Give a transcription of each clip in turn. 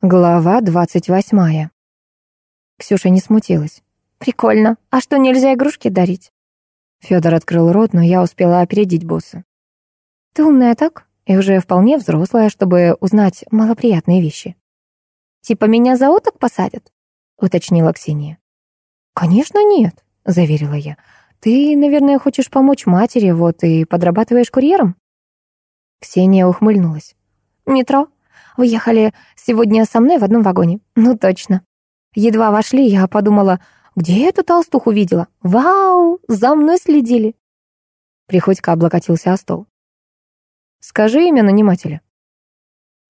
Глава двадцать восьмая. Ксюша не смутилась. «Прикольно. А что, нельзя игрушки дарить?» Федор открыл рот, но я успела опередить босса. «Ты умная так? И уже вполне взрослая, чтобы узнать малоприятные вещи». «Типа меня за уток посадят?» — уточнила Ксения. «Конечно нет», — заверила я. «Ты, наверное, хочешь помочь матери, вот и подрабатываешь курьером?» Ксения ухмыльнулась. «Метро. Вы ехали сегодня со мной в одном вагоне. Ну, точно. Едва вошли, я подумала, где я эту толстуху видела? Вау, за мной следили. Приходько облокотился о стол. Скажи имя нанимателя.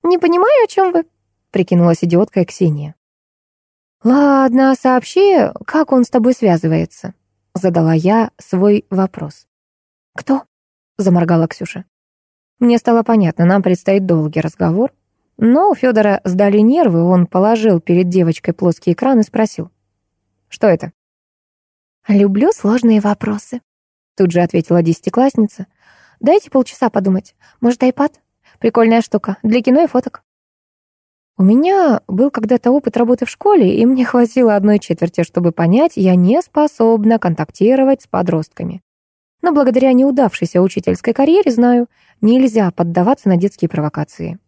Не понимаю, о чем вы, прикинулась идиотка Ксения. Ладно, сообщи, как он с тобой связывается, задала я свой вопрос. Кто? заморгала Ксюша. Мне стало понятно, нам предстоит долгий разговор, но у Федора сдали нервы, он положил перед девочкой плоский экран и спросил. «Что это?» «Люблю сложные вопросы», — тут же ответила десятиклассница. «Дайте полчаса подумать. Может, айпад? Прикольная штука. Для кино и фоток». У меня был когда-то опыт работы в школе, и мне хватило одной четверти, чтобы понять, я не способна контактировать с подростками. Но благодаря неудавшейся учительской карьере знаю, нельзя поддаваться на детские провокации.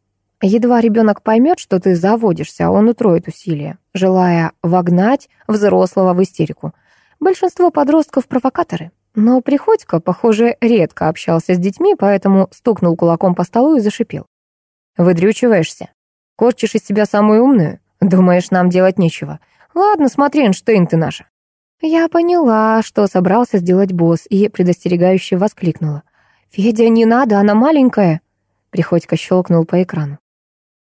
Едва ребенок поймет, что ты заводишься, он утроит усилия, желая вогнать взрослого в истерику. Большинство подростков — провокаторы. Но Приходько, похоже, редко общался с детьми, поэтому стукнул кулаком по столу и зашипел. «Выдрючиваешься? Корчишь из себя самую умную? Думаешь, нам делать нечего? Ладно, смотри, Эйнштейн ты наша». Я поняла, что собрался сделать босс, и предостерегающе воскликнула. «Федя, не надо, она маленькая!» Приходько щелкнул по экрану.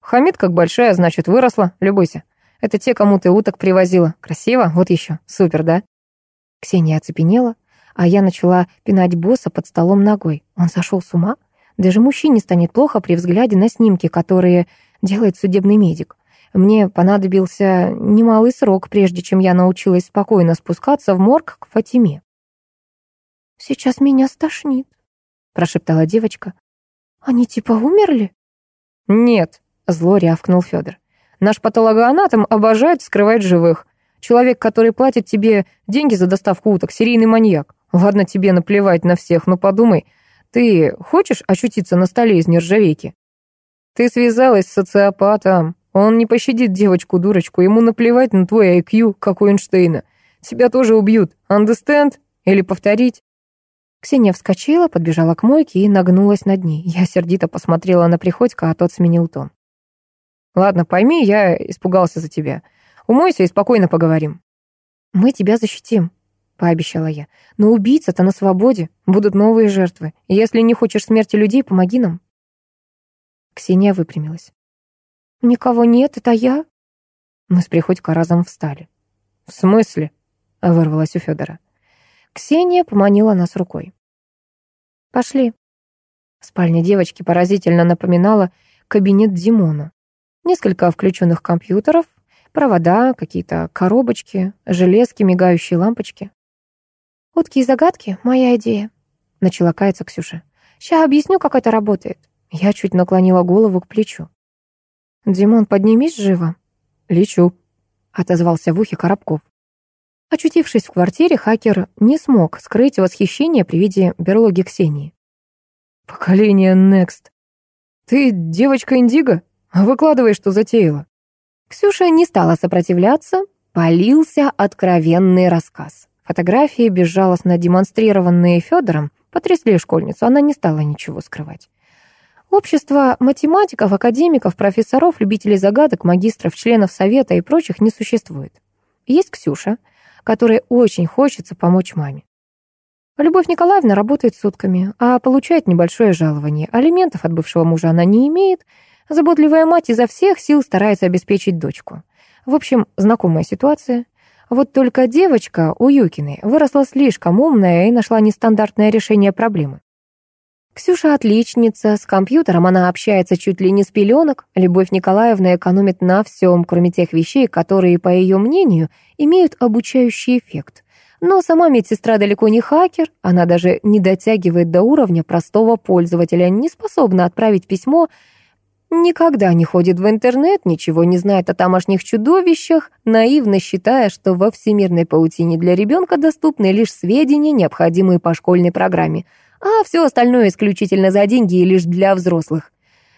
Хамид как большая, значит, выросла, любуйся. Это те, кому ты уток привозила. Красиво, вот еще. Супер, да? Ксения оцепенела, а я начала пинать босса под столом ногой. Он сошел с ума? Даже мужчине станет плохо при взгляде на снимки, которые делает судебный медик. Мне понадобился немалый срок, прежде чем я научилась спокойно спускаться в морг к Фатиме. «Сейчас меня стошнит», — прошептала девочка. «Они типа умерли?» «Нет», Зло рявкнул Федор. Наш патологоанатом обожает скрывать живых. Человек, который платит тебе деньги за доставку уток, серийный маньяк. Ладно тебе наплевать на всех, но подумай, ты хочешь очутиться на столе из нержавейки? Ты связалась с социопатом. Он не пощадит девочку-дурочку, ему наплевать на твой IQ, как у Эйнштейна. Тебя тоже убьют. Understand? Или повторить? Ксения вскочила, подбежала к мойке и нагнулась над ней. Я сердито посмотрела на Приходько, а тот сменил тон. Ладно, пойми, я испугался за тебя. Умойся и спокойно поговорим. Мы тебя защитим, пообещала я. Но убийца-то на свободе, будут новые жертвы. Если не хочешь смерти людей, помоги нам. Ксения выпрямилась. Никого нет, это я. Мы с Приходько разом встали. В смысле? вырвалась у Федора. Ксения поманила нас рукой. Пошли. Спальня девочки поразительно напоминала кабинет Димона. Несколько включенных компьютеров, провода, какие-то коробочки, железки, мигающие лампочки. «Утки и загадки — моя идея», — начала каяться Ксюша. «Ща объясню, как это работает». Я чуть наклонила голову к плечу. «Димон, поднимись живо». «Лечу», — отозвался в ухе Коробков. Очутившись в квартире, хакер не смог скрыть восхищение при виде берлоги Ксении. «Поколение Next. Ты девочка Индиго?» Выкладывай, что затеяла». Ксюша не стала сопротивляться, полился откровенный рассказ. Фотографии, безжалостно демонстрированные Федором, потрясли школьницу, она не стала ничего скрывать. Общество математиков, академиков, профессоров, любителей загадок, магистров, членов совета и прочих не существует. Есть Ксюша, которой очень хочется помочь маме. Любовь Николаевна работает сутками, а получает небольшое жалование. Алиментов от бывшего мужа она не имеет, Заботливая мать изо всех сил старается обеспечить дочку. В общем, знакомая ситуация. Вот только девочка у Юкиной выросла слишком умная и нашла нестандартное решение проблемы. Ксюша отличница, с компьютером она общается чуть ли не с пеленок. Любовь Николаевна экономит на всем, кроме тех вещей, которые, по ее мнению, имеют обучающий эффект. Но сама медсестра далеко не хакер, она даже не дотягивает до уровня простого пользователя, не способна отправить письмо Никогда не ходит в интернет, ничего не знает о тамошних чудовищах, наивно считая, что во всемирной паутине для ребенка доступны лишь сведения, необходимые по школьной программе, а все остальное исключительно за деньги и лишь для взрослых.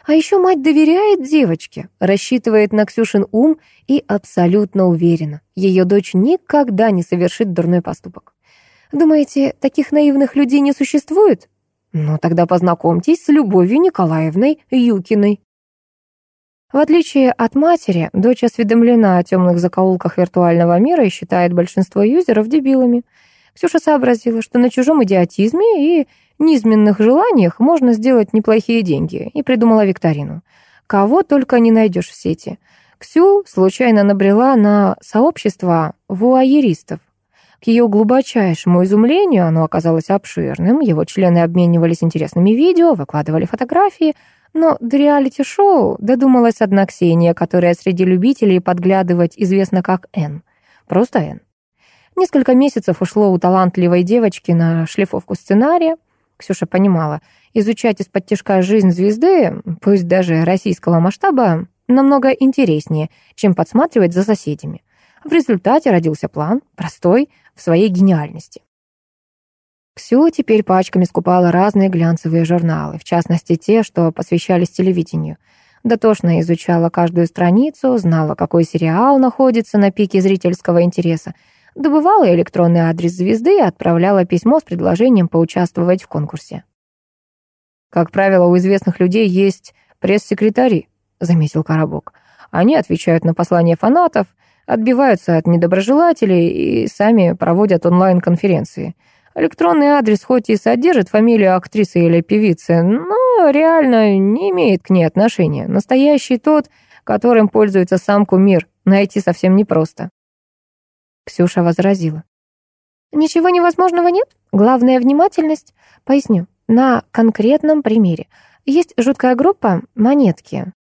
А еще мать доверяет девочке, рассчитывает на Ксюшин ум и абсолютно уверена, ее дочь никогда не совершит дурной поступок. Думаете, таких наивных людей не существует? Ну, тогда познакомьтесь с Любовью Николаевной Юкиной. В отличие от матери, дочь осведомлена о темных закоулках виртуального мира и считает большинство юзеров дебилами. Ксюша сообразила, что на чужом идиотизме и низменных желаниях можно сделать неплохие деньги, и придумала викторину. Кого только не найдешь в сети. Ксю случайно набрела на сообщество вуайеристов. К ее глубочайшему изумлению оно оказалось обширным, его члены обменивались интересными видео, выкладывали фотографии, но до реалити-шоу додумалась одна Ксения, которая среди любителей подглядывать известна как Н. Просто Н. Несколько месяцев ушло у талантливой девочки на шлифовку сценария. Ксюша понимала, изучать из-под тяжка жизнь звезды, пусть даже российского масштаба, намного интереснее, чем подсматривать за соседями. В результате родился план, простой, в своей гениальности. Ксю теперь пачками скупала разные глянцевые журналы, в частности те, что посвящались телевидению. Дотошно изучала каждую страницу, знала, какой сериал находится на пике зрительского интереса, добывала электронный адрес звезды и отправляла письмо с предложением поучаствовать в конкурсе. «Как правило, у известных людей есть пресс-секретари», — заметил Коробок. «Они отвечают на послания фанатов, отбиваются от недоброжелателей и сами проводят онлайн-конференции. Электронный адрес хоть и содержит фамилию актрисы или певицы, но реально не имеет к ней отношения. Настоящий тот, которым пользуется сам кумир, найти совсем непросто. Ксюша возразила. Ничего невозможного нет, главное внимательность. Поясню, на конкретном примере. Есть жуткая группа «Монетки».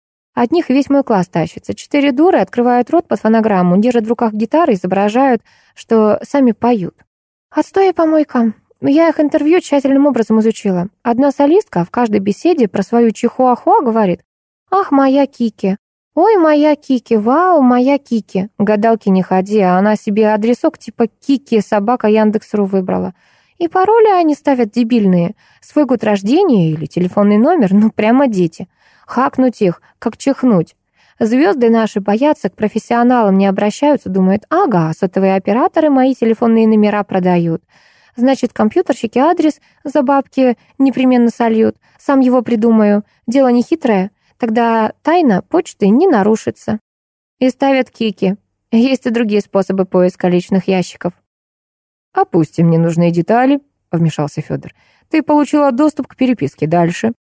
От них весь мой класс тащится. Четыре дуры открывают рот под фонограмму, держат в руках гитары, изображают, что сами поют. Отстой и помойка. Я их интервью тщательным образом изучила. Одна солистка в каждой беседе про свою чихуахуа говорит «Ах, моя Кики! Ой, моя Кики! Вау, моя Кики!» Гадалки не ходи, а она себе адресок типа Кики собака Яндекс.ру выбрала. И пароли они ставят дебильные. Свой год рождения или телефонный номер, ну прямо дети. Хакнуть их, как чихнуть. Звезды наши боятся, к профессионалам не обращаются, думают, ага, сотовые операторы мои телефонные номера продают. Значит, компьютерщики адрес за бабки непременно сольют. Сам его придумаю. Дело не хитрое. Тогда тайна почты не нарушится. И ставят кики. Есть и другие способы поиска личных ящиков. «Опустим ненужные детали», — вмешался Федор. «Ты получила доступ к переписке. Дальше».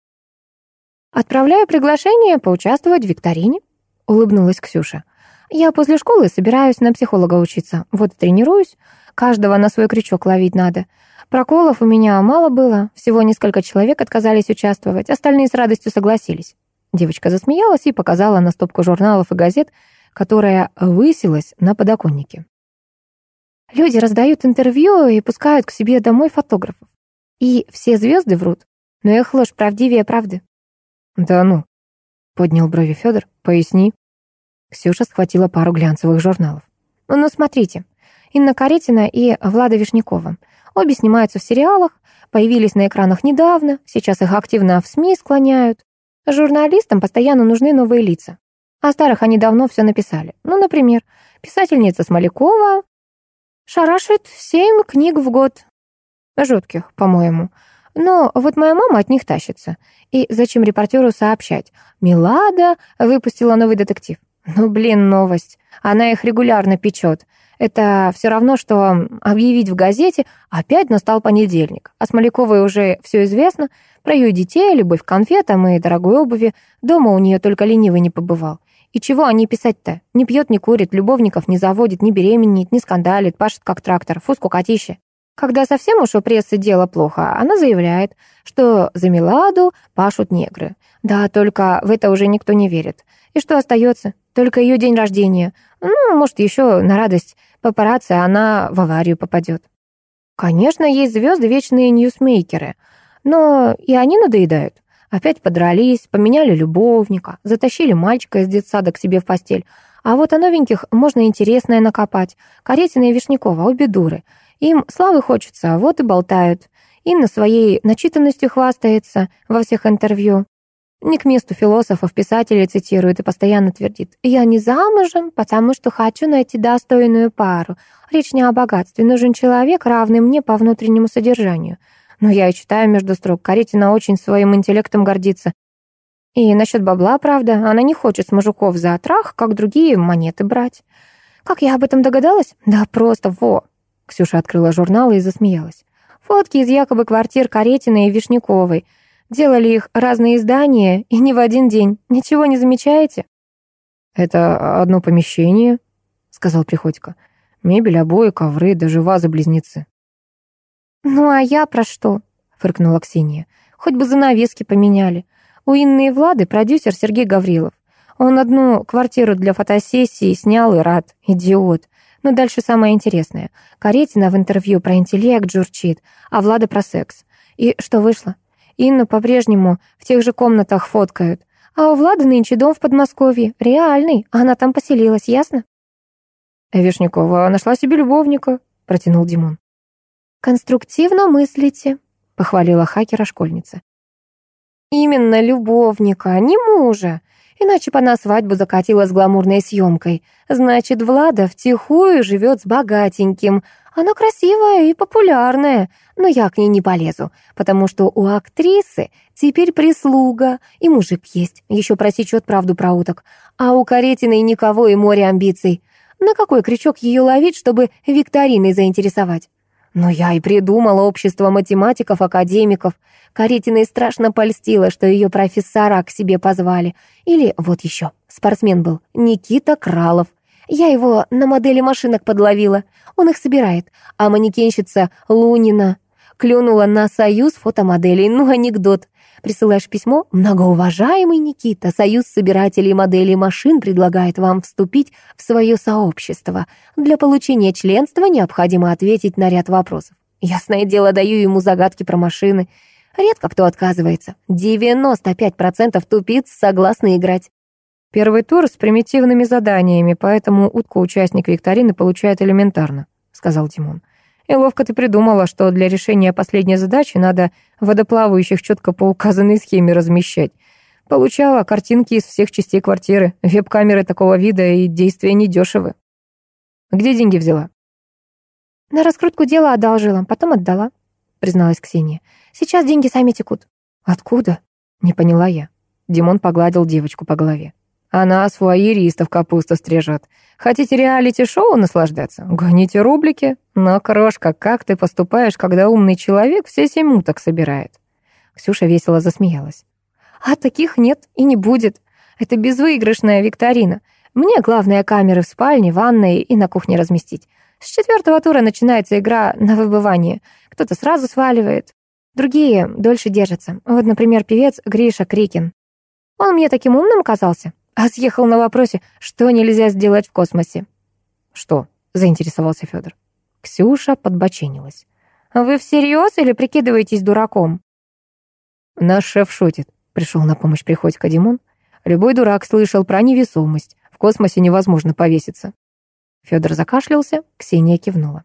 «Отправляю приглашение поучаствовать в викторине», — улыбнулась Ксюша. «Я после школы собираюсь на психолога учиться. Вот тренируюсь. Каждого на свой крючок ловить надо. Проколов у меня мало было. Всего несколько человек отказались участвовать. Остальные с радостью согласились». Девочка засмеялась и показала на стопку журналов и газет, которая высилась на подоконнике. Люди раздают интервью и пускают к себе домой фотографов. И все звезды врут. Но их ложь правдивее правды. Да ну, поднял брови Федор. Поясни. Ксюша схватила пару глянцевых журналов. Ну, смотрите. Инна Каретина и Влада Вишнякова. Обе снимаются в сериалах, появились на экранах недавно, сейчас их активно в СМИ склоняют. Журналистам постоянно нужны новые лица. О старых они давно все написали. Ну, например, писательница Смолякова Шарашит семь книг в год. Жутких, по-моему. Но вот моя мама от них тащится. И зачем репортеру сообщать? Милада выпустила новый детектив. Ну, блин, новость. Она их регулярно печет. Это все равно, что объявить в газете «Опять настал понедельник». А Смоляковой уже все известно. Про ее детей, любовь к конфетам и дорогой обуви. Дома у нее только ленивый не побывал. И чего о ней писать-то? Не пьет, не курит, любовников не заводит, не беременеет, не скандалит, пашет как трактор, фу, скукотище. Когда совсем уж у прессы дело плохо, она заявляет, что за Меладу пашут негры. Да, только в это уже никто не верит. И что остается? Только ее день рождения. Ну, может, еще на радость папарацци она в аварию попадет. Конечно, есть звезды вечные ньюсмейкеры, но и они надоедают. Опять подрались, поменяли любовника, затащили мальчика из детсада к себе в постель. А вот о новеньких можно интересное накопать. Каретина и Вишнякова, обе дуры. Им славы хочется, вот и болтают. Инна своей начитанностью хвастается во всех интервью. Не к месту философов писателей цитирует и постоянно твердит. «Я не замужем, потому что хочу найти достойную пару. Речь не о богатстве. Нужен человек, равный мне по внутреннему содержанию». Но я и читаю между строк. Каретина очень своим интеллектом гордится. И насчет бабла, правда, она не хочет с мужиков за трах, как другие, монеты брать. Как я об этом догадалась? Да просто во. Ксюша открыла журнал и засмеялась. Фотки из якобы квартир Каретиной и Вишняковой. Делали их разные издания, и не в один день. Ничего не замечаете? «Это одно помещение», — сказал Приходько. «Мебель, обои, ковры, даже вазы-близнецы». «Ну а я про что?» — фыркнула Ксения. «Хоть бы занавески поменяли. У Инны и Влады продюсер Сергей Гаврилов. Он одну квартиру для фотосессии снял и рад. Идиот. Но дальше самое интересное. Каретина в интервью про интеллект журчит, а Влада про секс. И что вышло? Инну по-прежнему в тех же комнатах фоткают. А у Влады нынче дом в Подмосковье. Реальный. Она там поселилась, ясно? «Вишнякова нашла себе любовника», — протянул Димон. «Конструктивно мыслите», — похвалила хакера школьница. «Именно любовника, не мужа. Иначе бы она свадьбу закатила с гламурной съемкой. Значит, Влада втихую живет с богатеньким. Она красивая и популярная, но я к ней не полезу, потому что у актрисы теперь прислуга, и мужик есть, еще просечет правду про уток. А у Каретиной никого и море амбиций. На какой крючок ее ловить, чтобы викториной заинтересовать? Но я и придумала общество математиков-академиков. Каретиной страшно польстила, что ее профессора к себе позвали. Или вот еще, спортсмен был, Никита Кралов. Я его на модели машинок подловила. Он их собирает. А манекенщица Лунина клюнула на союз фотомоделей. Ну, анекдот. Присылаешь письмо «Многоуважаемый Никита, Союз собирателей моделей машин предлагает вам вступить в свое сообщество. Для получения членства необходимо ответить на ряд вопросов. Ясное дело, даю ему загадки про машины. Редко кто отказывается. 95% тупиц согласны играть. Первый тур с примитивными заданиями, поэтому утку участник викторины получает элементарно, сказал Тимон. И ловко ты придумала, что для решения последней задачи надо водоплавающих четко по указанной схеме размещать. Получала картинки из всех частей квартиры, веб-камеры такого вида и действия недешевы. Где деньги взяла? На раскрутку дела одолжила, потом отдала, призналась Ксения. Сейчас деньги сами текут. Откуда? Не поняла я. Димон погладил девочку по голове. Она своеристов капусту стрижет. Хотите реалити-шоу наслаждаться? Гоните рублики. Но, крошка, как ты поступаешь, когда умный человек все семь уток собирает?» Ксюша весело засмеялась. «А таких нет и не будет. Это безвыигрышная викторина. Мне главное камеры в спальне, ванной и на кухне разместить. С четвертого тура начинается игра на выбывание. Кто-то сразу сваливает, другие дольше держатся. Вот, например, певец Гриша Крикин. Он мне таким умным казался, а съехал на вопросе, что нельзя сделать в космосе. «Что?» — заинтересовался Федор. Ксюша подбоченилась. «Вы всерьез или прикидываетесь дураком?» «Наш шеф шутит», — пришел на помощь Приходько Димон. «Любой дурак слышал про невесомость. В космосе невозможно повеситься». Федор закашлялся, Ксения кивнула.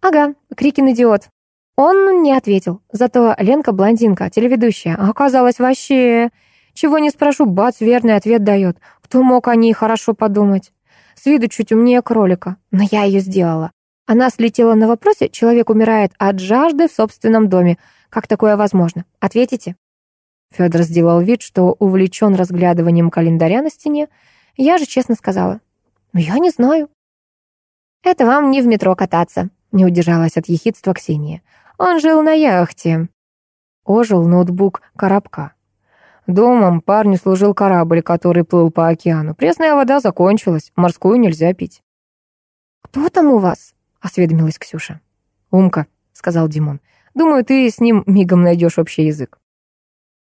«Ага, Крикин идиот». Он не ответил, зато Ленка блондинка, телеведущая, оказалась вообще... Чего не спрошу, бац, верный ответ дает. Кто мог о ней хорошо подумать? С виду чуть умнее кролика, но я ее сделала. Она слетела на вопросе, человек умирает от жажды в собственном доме. Как такое возможно? Ответите? Федор сделал вид, что увлечен разглядыванием календаря на стене. Я же честно сказала. «Ну, я не знаю». «Это вам не в метро кататься», — не удержалась от ехидства Ксения. «Он жил на яхте». Ожил ноутбук коробка. Домом парню служил корабль, который плыл по океану. Пресная вода закончилась, морскую нельзя пить. «Кто там у вас?» — осведомилась Ксюша. «Умка», — сказал Димон. «Думаю, ты с ним мигом найдешь общий язык».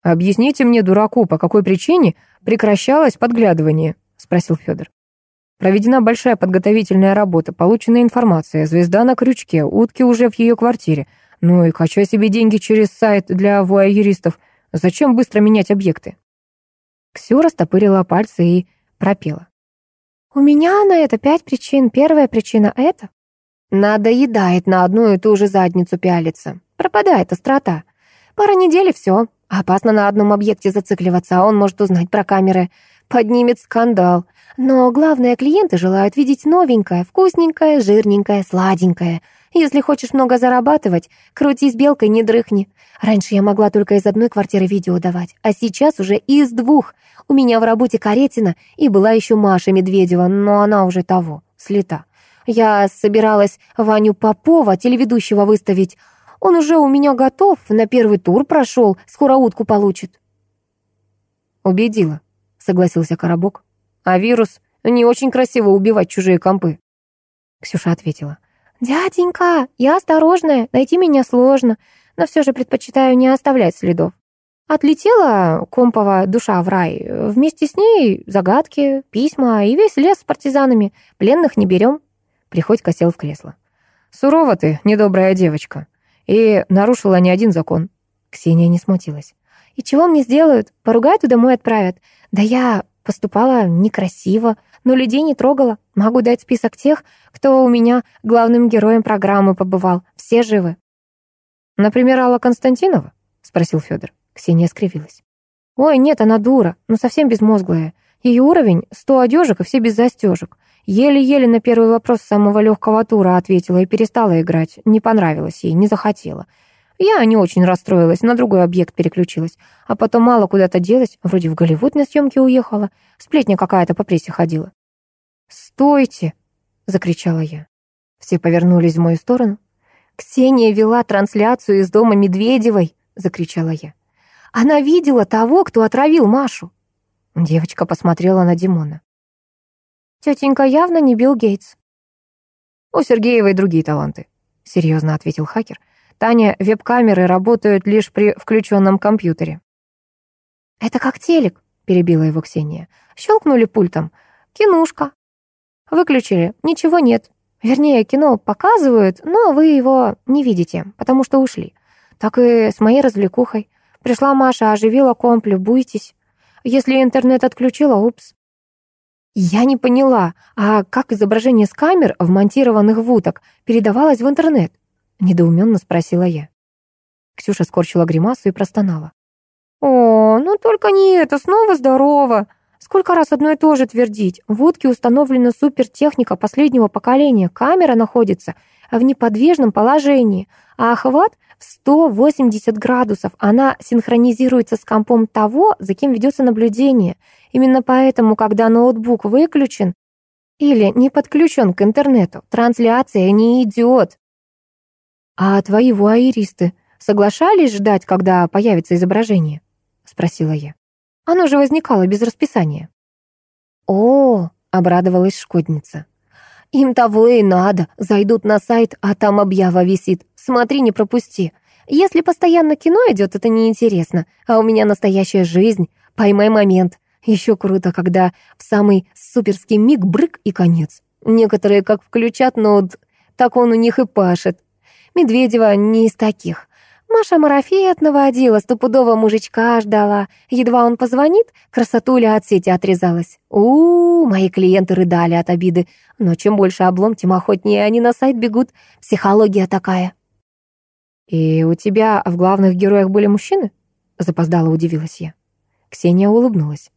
«Объясните мне, дураку, по какой причине прекращалось подглядывание?» — спросил Федор. Проведена большая подготовительная работа, получена информация, звезда на крючке, утки уже в ее квартире. Ну и качай себе деньги через сайт для вуайеристов. Зачем быстро менять объекты? Ксю растопырила пальцы и пропела. «У меня на это пять причин. Первая причина — это...» Надоедает на одну и ту же задницу пялиться. Пропадает острота. Пара недель и все. Опасно на одном объекте зацикливаться, а он может узнать про камеры. Поднимет скандал. Но главное, клиенты желают видеть новенькое, вкусненькое, жирненькое, сладенькое. Если хочешь много зарабатывать, крутись белкой, не дрыхни. Раньше я могла только из одной квартиры видео давать, а сейчас уже из двух. У меня в работе Каретина и была еще Маша Медведева, но она уже того, слета. Я собиралась Ваню Попова, телеведущего, выставить. Он уже у меня готов, на первый тур прошел, скоро утку получит. Убедила, согласился Коробок. А вирус не очень красиво убивать чужие компы. Ксюша ответила. «Дяденька, я осторожная, найти меня сложно, но все же предпочитаю не оставлять следов. Отлетела Компова душа в рай. Вместе с ней загадки, письма и весь лес с партизанами. Пленных не берем. Приходько сел в кресло. «Сурова ты, недобрая девочка. И нарушила не один закон». Ксения не смутилась. «И чего мне сделают? Поругают и домой отправят. Да я поступала некрасиво, но людей не трогала. Могу дать список тех, кто у меня главным героем программы побывал. Все живы». «Например, Алла Константинова?» — спросил Федор. Ксения скривилась. «Ой, нет, она дура, но совсем безмозглая. Ее уровень — сто одежек и все без застежек. Еле-еле на первый вопрос самого легкого тура ответила и перестала играть. Не понравилось ей, не захотела. Я не очень расстроилась, на другой объект переключилась. А потом мало куда-то делась, вроде в Голливуд на съемки уехала. Сплетня какая-то по прессе ходила. «Стойте!» — закричала я. Все повернулись в мою сторону. «Ксения вела трансляцию из дома Медведевой!» — закричала я. «Она видела того, кто отравил Машу!» Девочка посмотрела на Димона. Тетенька явно не Билл Гейтс. У Сергеевой другие таланты, серьезно ответил хакер. Таня, веб-камеры работают лишь при включенном компьютере. Это как телек, перебила его Ксения. Щелкнули пультом. Кинушка. Выключили. Ничего нет. Вернее, кино показывают, но вы его не видите, потому что ушли. Так и с моей развлекухой. Пришла Маша, оживила комп, любуйтесь. Если интернет отключила, упс. Я не поняла, а как изображение с камер, вмонтированных в уток, передавалось в интернет? Недоуменно спросила я. Ксюша скорчила гримасу и простонала. «О, ну только не это, снова здорово. Сколько раз одно и то же твердить. В утке установлена супертехника последнего поколения. Камера находится в неподвижном положении, а охват в 180 градусов. Она синхронизируется с компом того, за кем ведется наблюдение. Именно поэтому, когда ноутбук выключен или не подключен к интернету, трансляция не идет. «А твои вуайеристы соглашались ждать, когда появится изображение?» — спросила я. «Оно же возникало без расписания». «О!» — обрадовалась шкодница. «Им того и надо. Зайдут на сайт, а там объява висит. Смотри, не пропусти. Если постоянно кино идет, это неинтересно. А у меня настоящая жизнь. Поймай момент. Еще круто, когда в самый суперский миг брык и конец. Некоторые как включат ноут, так он у них и пашет. Медведева не из таких. Маша марафет наводила, стопудово мужичка ждала. Едва он позвонит, красотуля от сети отрезалась. у, -у, -у мои клиенты рыдали от обиды. Но чем больше облом, тем охотнее они на сайт бегут. Психология такая. «И у тебя в главных героях были мужчины?» Запоздало удивилась я. Ксения улыбнулась.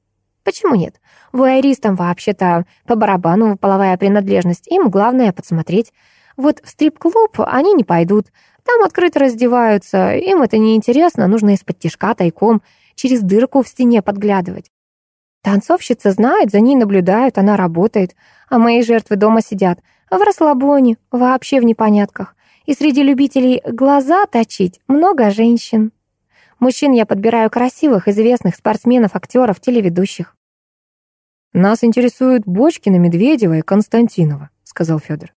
Почему нет? Вуайеристам вообще-то по барабану половая принадлежность. Им главное подсмотреть. Вот в стрип-клуб они не пойдут. Там открыто раздеваются. Им это неинтересно. Нужно из-под тишка тайком через дырку в стене подглядывать. Танцовщица знает, за ней наблюдают, она работает. А мои жертвы дома сидят. В расслабоне, вообще в непонятках. И среди любителей глаза точить много женщин. Мужчин я подбираю красивых, известных спортсменов, актеров, телеведущих. «Нас интересуют Бочкина, Медведева и Константинова», — сказал Федор.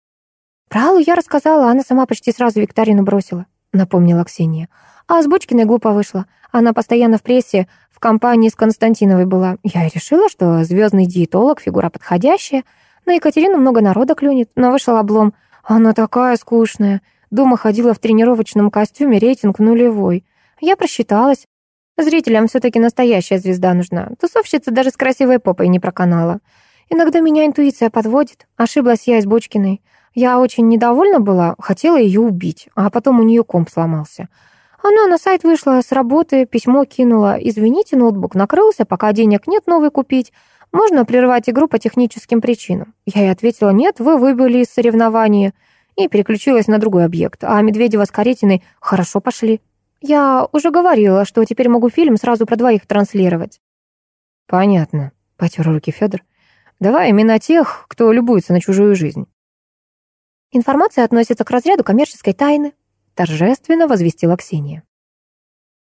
«Про Аллу я рассказала, она сама почти сразу викторину бросила», — напомнила Ксения. «А с Бочкиной глупо вышла. Она постоянно в прессе, в компании с Константиновой была. Я решила, что звездный диетолог — фигура подходящая. На Екатерину много народа клюнет, но вышел облом. Она такая скучная. Дома ходила в тренировочном костюме, рейтинг нулевой. Я просчиталась. Зрителям все-таки настоящая звезда нужна. Тусовщица даже с красивой попой не проканала. Иногда меня интуиция подводит. Ошиблась я из Бочкиной. Я очень недовольна была, хотела ее убить, а потом у нее комп сломался. Она на сайт вышла с работы, письмо кинула. «Извините, ноутбук накрылся, пока денег нет новый купить. Можно прервать игру по техническим причинам?» Я ей ответила, «Нет, вы выбыли из соревнования». И переключилась на другой объект. А Медведева с Каретиной хорошо пошли. Я уже говорила, что теперь могу фильм сразу про двоих транслировать. Понятно, потер руки Федор. Давай имена тех, кто любуется на чужую жизнь. Информация относится к разряду коммерческой тайны, торжественно возвестила Ксения.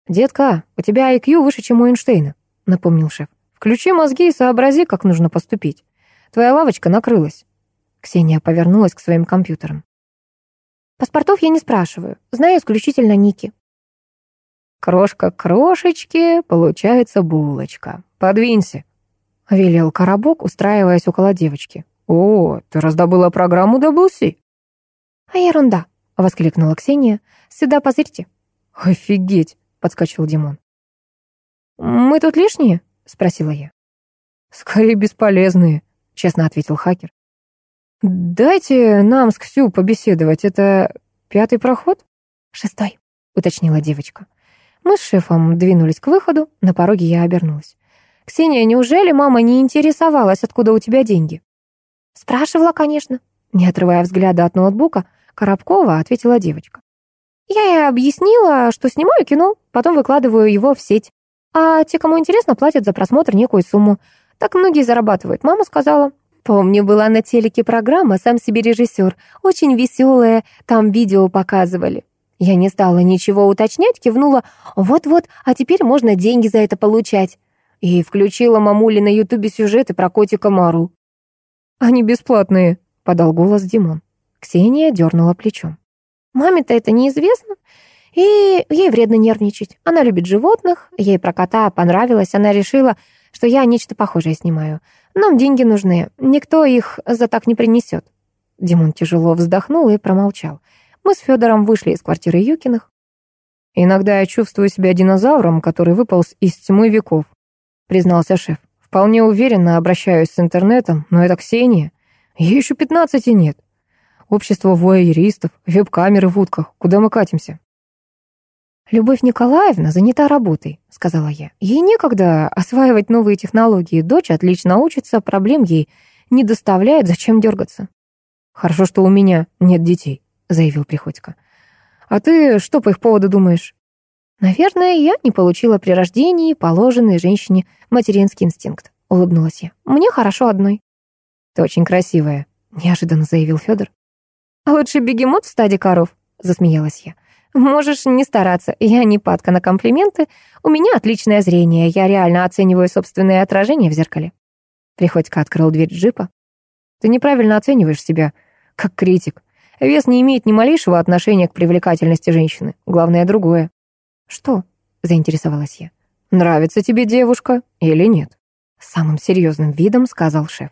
«Детка, у тебя IQ выше, чем у Эйнштейна», — напомнил шеф. «Включи мозги и сообрази, как нужно поступить. Твоя лавочка накрылась». Ксения повернулась к своим компьютерам. «Паспортов я не спрашиваю. Знаю исключительно ники. Крошка крошечки, получается булочка. Подвинься, велел Коробок, устраиваясь около девочки. О, ты раздобыла программу WC? А ерунда, воскликнула Ксения. Сюда позырьте. Офигеть, подскочил Димон. Мы тут лишние? спросила я. Скорее бесполезные, честно ответил хакер. Дайте нам с Ксю побеседовать. Это пятый проход? Шестой, уточнила девочка. Мы с шефом двинулись к выходу, на пороге я обернулась. «Ксения, неужели мама не интересовалась, откуда у тебя деньги?» «Спрашивала, конечно». Не отрывая взгляда от ноутбука, Коробкова ответила девочка. «Я ей объяснила, что снимаю кино, потом выкладываю его в сеть. А те, кому интересно, платят за просмотр некую сумму. Так многие зарабатывают, мама сказала. Помню, была на телеке программа «Сам себе режиссер», очень веселая, там видео показывали. Я не стала ничего уточнять, кивнула «Вот-вот, а теперь можно деньги за это получать». И включила мамуле на ютубе сюжеты про котика Мару. «Они бесплатные», — подал голос Димон. Ксения дернула плечом. «Маме-то это неизвестно, и ей вредно нервничать. Она любит животных, ей про кота понравилось, она решила, что я нечто похожее снимаю. Нам деньги нужны, никто их за так не принесет». Димон тяжело вздохнул и промолчал. Мы с Федором вышли из квартиры Юкиных. «Иногда я чувствую себя динозавром, который выполз из тьмы веков», признался шеф. «Вполне уверенно обращаюсь с интернетом, но это Ксения. Ей еще пятнадцати нет. Общество вояеристов, веб-камеры в утках. Куда мы катимся?» «Любовь Николаевна занята работой», — сказала я. «Ей некогда осваивать новые технологии. Дочь отлично учится, проблем ей не доставляет, зачем дергаться?» «Хорошо, что у меня нет детей», заявил Приходько. «А ты что по их поводу думаешь?» «Наверное, я не получила при рождении положенный женщине материнский инстинкт», — улыбнулась я. «Мне хорошо одной». «Ты очень красивая», — неожиданно заявил Федор. «Лучше бегемот в стаде коров», — засмеялась я. «Можешь не стараться, я не падка на комплименты. У меня отличное зрение, я реально оцениваю собственное отражение в зеркале». Приходько открыл дверь джипа. «Ты неправильно оцениваешь себя, как критик. Вес не имеет ни малейшего отношения к привлекательности женщины. Главное другое. «Что?» — заинтересовалась я. «Нравится тебе девушка или нет?» Самым серьезным видом сказал шеф.